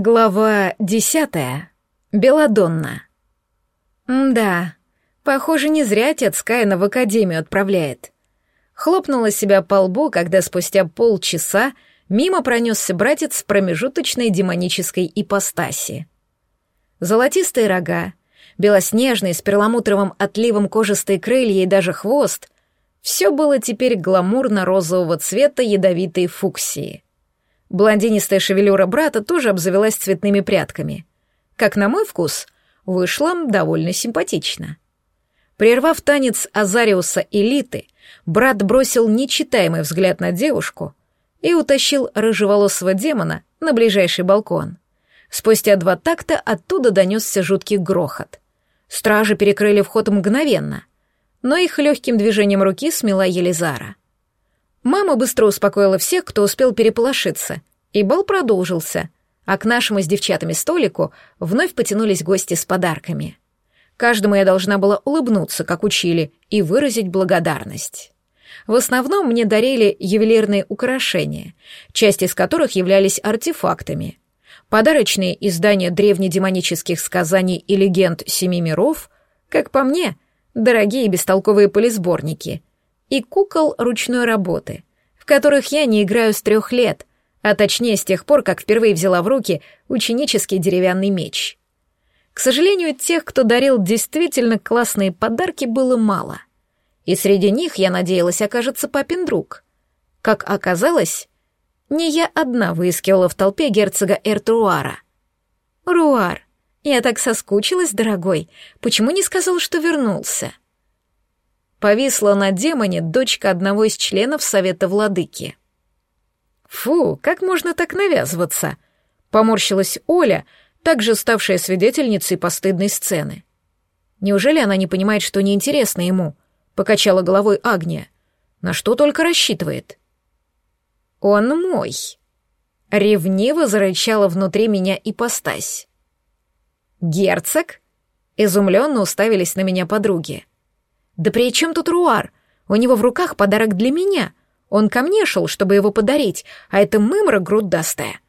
Глава десятая. Беладонна. Да, похоже, не зря отец Каина в академию отправляет. Хлопнула себя по лбу, когда спустя полчаса мимо пронесся братец промежуточной демонической ипостаси. Золотистые рога, белоснежные с перламутровым отливом кожистые крылья и даже хвост — все было теперь гламурно-розового цвета ядовитой фуксии — Блондинистая шевелюра брата тоже обзавелась цветными прядками. Как на мой вкус, вышла довольно симпатично. Прервав танец Азариуса Элиты, брат бросил нечитаемый взгляд на девушку и утащил рыжеволосого демона на ближайший балкон. Спустя два такта оттуда донесся жуткий грохот. Стражи перекрыли вход мгновенно, но их легким движением руки смела Елизара. Мама быстро успокоила всех, кто успел переполошиться, и бал продолжился, а к нашему с девчатами столику вновь потянулись гости с подарками. Каждому я должна была улыбнуться, как учили, и выразить благодарность. В основном мне дарили ювелирные украшения, часть из которых являлись артефактами. Подарочные издания древнедемонических сказаний и легенд Семи миров, как по мне, дорогие бестолковые полисборники — и кукол ручной работы, в которых я не играю с трех лет, а точнее с тех пор, как впервые взяла в руки ученический деревянный меч. К сожалению, тех, кто дарил действительно классные подарки, было мало. И среди них, я надеялась, окажется папин друг. Как оказалось, не я одна выискивала в толпе герцога Эртруара. «Руар, я так соскучилась, дорогой. Почему не сказал, что вернулся?» Повисла на демоне дочка одного из членов Совета Владыки. «Фу, как можно так навязываться?» — поморщилась Оля, также ставшая свидетельницей постыдной сцены. «Неужели она не понимает, что неинтересно ему?» — покачала головой Агния. «На что только рассчитывает?» «Он мой!» — ревниво зарычала внутри меня ипостась. «Герцог?» — изумленно уставились на меня подруги. «Да при чем тут Руар? У него в руках подарок для меня. Он ко мне шел, чтобы его подарить, а это мымра грудастая».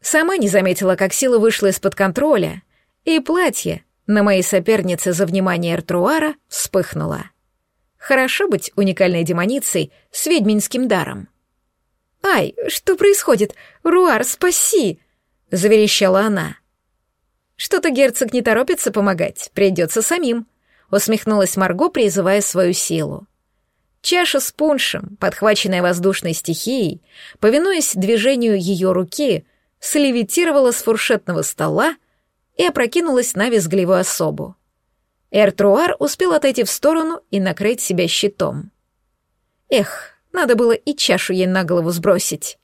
Сама не заметила, как сила вышла из-под контроля, и платье на моей сопернице за внимание Эртруара вспыхнуло. Хорошо быть уникальной демоницей с ведьминским даром. «Ай, что происходит? Руар, спаси!» — заверещала она. «Что-то герцог не торопится помогать, придется самим», усмехнулась Марго, призывая свою силу. Чаша с пуншем, подхваченная воздушной стихией, повинуясь движению ее руки, слевитировала с фуршетного стола и опрокинулась на визгливую особу. Эртруар успел отойти в сторону и накрыть себя щитом. Эх, надо было и чашу ей на голову сбросить.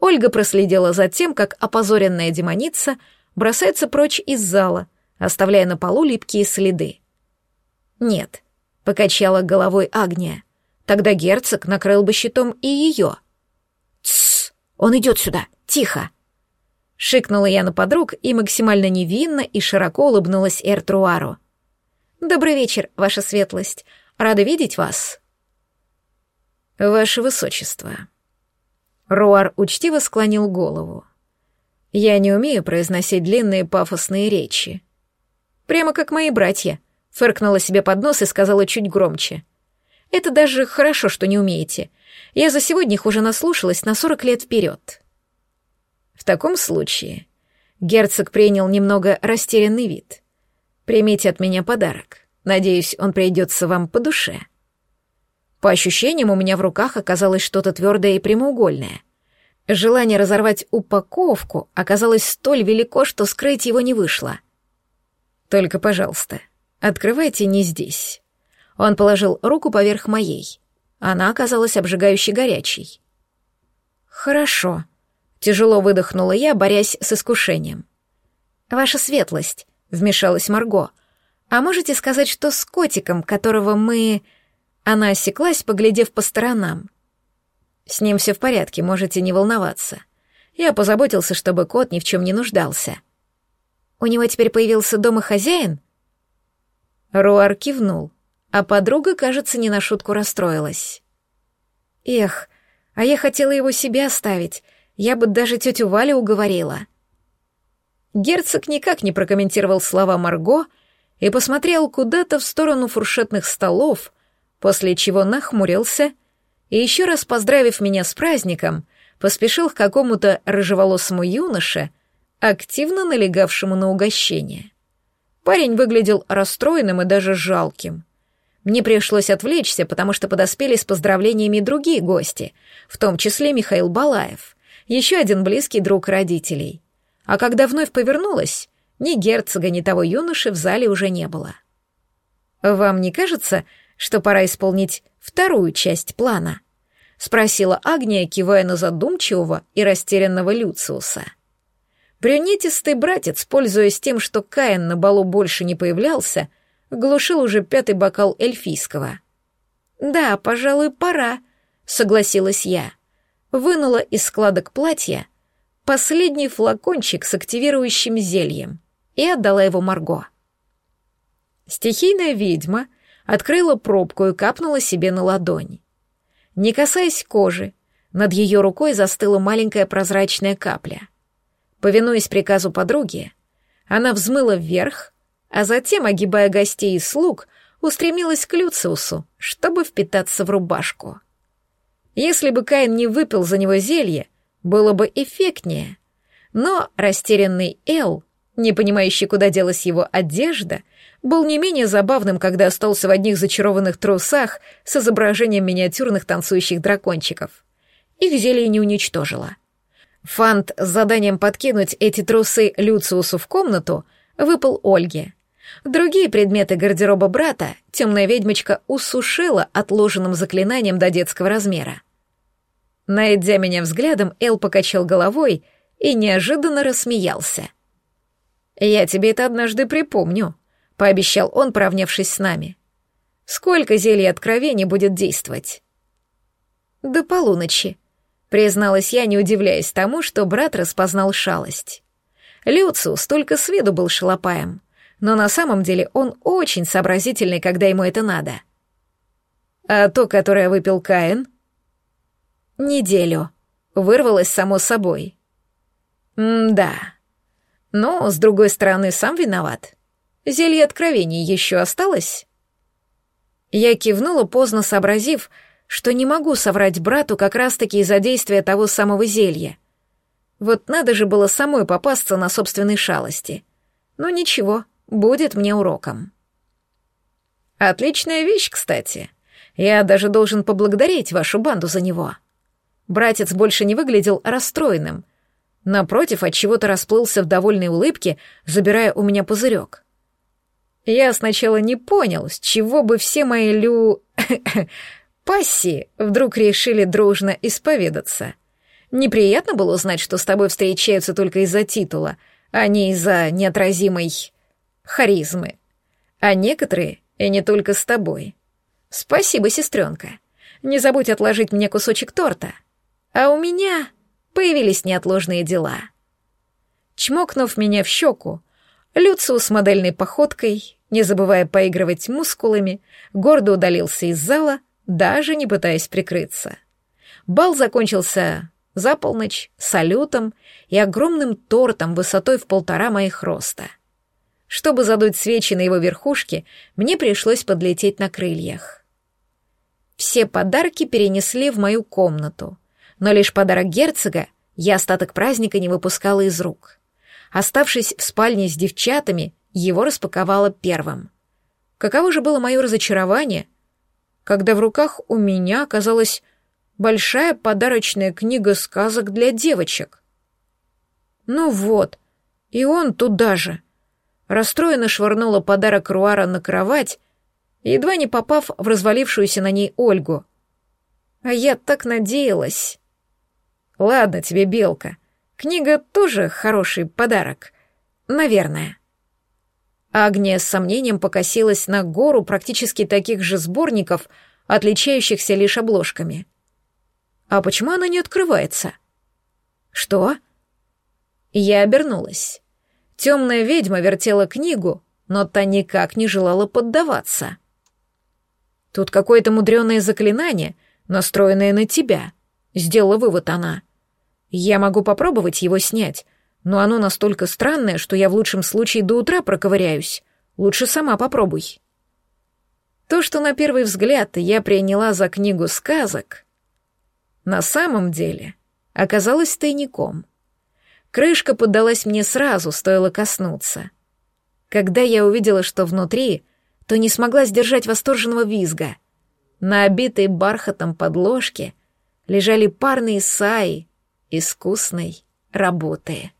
Ольга проследила за тем, как опозоренная демоница бросается прочь из зала, оставляя на полу липкие следы. «Нет», — покачала головой Агния. «Тогда герцог накрыл бы щитом и ее». «Тссс! Он идет сюда! Тихо!» Шикнула я на подруг и максимально невинно и широко улыбнулась Эртруару. «Добрый вечер, ваша светлость. Рада видеть вас». «Ваше высочество». Руар учтиво склонил голову. «Я не умею произносить длинные пафосные речи. Прямо как мои братья, Фыркнула себе под нос и сказала чуть громче. «Это даже хорошо, что не умеете. Я за сегодня их уже наслушалась на сорок лет вперед». В таком случае герцог принял немного растерянный вид. «Примите от меня подарок. Надеюсь, он придется вам по душе». По ощущениям, у меня в руках оказалось что-то твердое и прямоугольное. Желание разорвать упаковку оказалось столь велико, что скрыть его не вышло. «Только, пожалуйста, Открывайте не здесь. Он положил руку поверх моей. Она оказалась обжигающе горячей. Хорошо. Тяжело выдохнула я, борясь с искушением. Ваша светлость, вмешалась Марго. А можете сказать, что с котиком, которого мы... Она осеклась, поглядев по сторонам. С ним все в порядке, можете не волноваться. Я позаботился, чтобы кот ни в чем не нуждался. У него теперь появился дома хозяин? Руар кивнул, а подруга, кажется, не на шутку расстроилась. «Эх, а я хотела его себе оставить, я бы даже тетю Валю уговорила». Герцог никак не прокомментировал слова Марго и посмотрел куда-то в сторону фуршетных столов, после чего нахмурился и, еще раз поздравив меня с праздником, поспешил к какому-то рыжеволосому юноше, активно налегавшему на угощение. Парень выглядел расстроенным и даже жалким. Мне пришлось отвлечься, потому что подоспели с поздравлениями другие гости, в том числе Михаил Балаев, еще один близкий друг родителей. А когда вновь повернулась, ни герцога, ни того юноши в зале уже не было. «Вам не кажется, что пора исполнить вторую часть плана?» — спросила Агния, кивая на задумчивого и растерянного Люциуса. Брюнетистый братец, пользуясь тем, что Каин на балу больше не появлялся, глушил уже пятый бокал эльфийского. «Да, пожалуй, пора», — согласилась я. Вынула из складок платья последний флакончик с активирующим зельем и отдала его Марго. Стихийная ведьма открыла пробку и капнула себе на ладонь. Не касаясь кожи, над ее рукой застыла маленькая прозрачная капля — Повинуясь приказу подруги, она взмыла вверх, а затем, огибая гостей и слуг, устремилась к Люциусу, чтобы впитаться в рубашку. Если бы Каин не выпил за него зелье, было бы эффектнее. Но растерянный Эл, не понимающий, куда делась его одежда, был не менее забавным, когда остался в одних зачарованных трусах с изображением миниатюрных танцующих дракончиков. Их зелье не уничтожило — Фант с заданием подкинуть эти трусы Люциусу в комнату выпал Ольге. Другие предметы гардероба брата темная ведьмочка усушила отложенным заклинанием до детского размера. Найдя меня взглядом, Эл покачал головой и неожиданно рассмеялся. «Я тебе это однажды припомню», — пообещал он, поравнявшись с нами. «Сколько зелий откровений будет действовать?» «До полуночи», Призналась я, не удивляясь тому, что брат распознал шалость. Люциус только с виду был шалопаем, но на самом деле он очень сообразительный, когда ему это надо. А то, которое выпил Каин? Неделю. Вырвалось само собой. М-да. Но, с другой стороны, сам виноват. Зелье откровений еще осталось? Я кивнула, поздно сообразив, что не могу соврать брату как раз-таки из-за действия того самого зелья. Вот надо же было самой попасться на собственной шалости. Но ничего, будет мне уроком. Отличная вещь, кстати. Я даже должен поблагодарить вашу банду за него. Братец больше не выглядел расстроенным. Напротив, от чего-то расплылся в довольной улыбке, забирая у меня пузырек. Я сначала не понял, с чего бы все мои лю... Пасси вдруг решили дружно исповедаться. Неприятно было узнать, что с тобой встречаются только из-за титула, а не из-за неотразимой харизмы. А некоторые и не только с тобой. Спасибо, сестренка. Не забудь отложить мне кусочек торта. А у меня появились неотложные дела. Чмокнув меня в щеку, Люциус модельной походкой, не забывая поигрывать мускулами, гордо удалился из зала, даже не пытаясь прикрыться. Бал закончился за полночь салютом и огромным тортом высотой в полтора моих роста. Чтобы задуть свечи на его верхушке, мне пришлось подлететь на крыльях. Все подарки перенесли в мою комнату, но лишь подарок герцога я остаток праздника не выпускала из рук. Оставшись в спальне с девчатами, его распаковала первым. Каково же было мое разочарование, когда в руках у меня оказалась большая подарочная книга сказок для девочек. Ну вот, и он туда же. Расстроенно швырнула подарок Руара на кровать, едва не попав в развалившуюся на ней Ольгу. А я так надеялась. Ладно тебе, Белка, книга тоже хороший подарок. Наверное. Агния с сомнением покосилась на гору практически таких же сборников, отличающихся лишь обложками. «А почему она не открывается?» «Что?» Я обернулась. Темная ведьма вертела книгу, но та никак не желала поддаваться. «Тут какое-то мудреное заклинание, настроенное на тебя», — сделала вывод она. «Я могу попробовать его снять, но оно настолько странное, что я в лучшем случае до утра проковыряюсь. Лучше сама попробуй. То, что на первый взгляд я приняла за книгу сказок, на самом деле оказалось тайником. Крышка поддалась мне сразу, стоило коснуться. Когда я увидела, что внутри, то не смогла сдержать восторженного визга. На обитой бархатом подложке лежали парные саи искусной работы.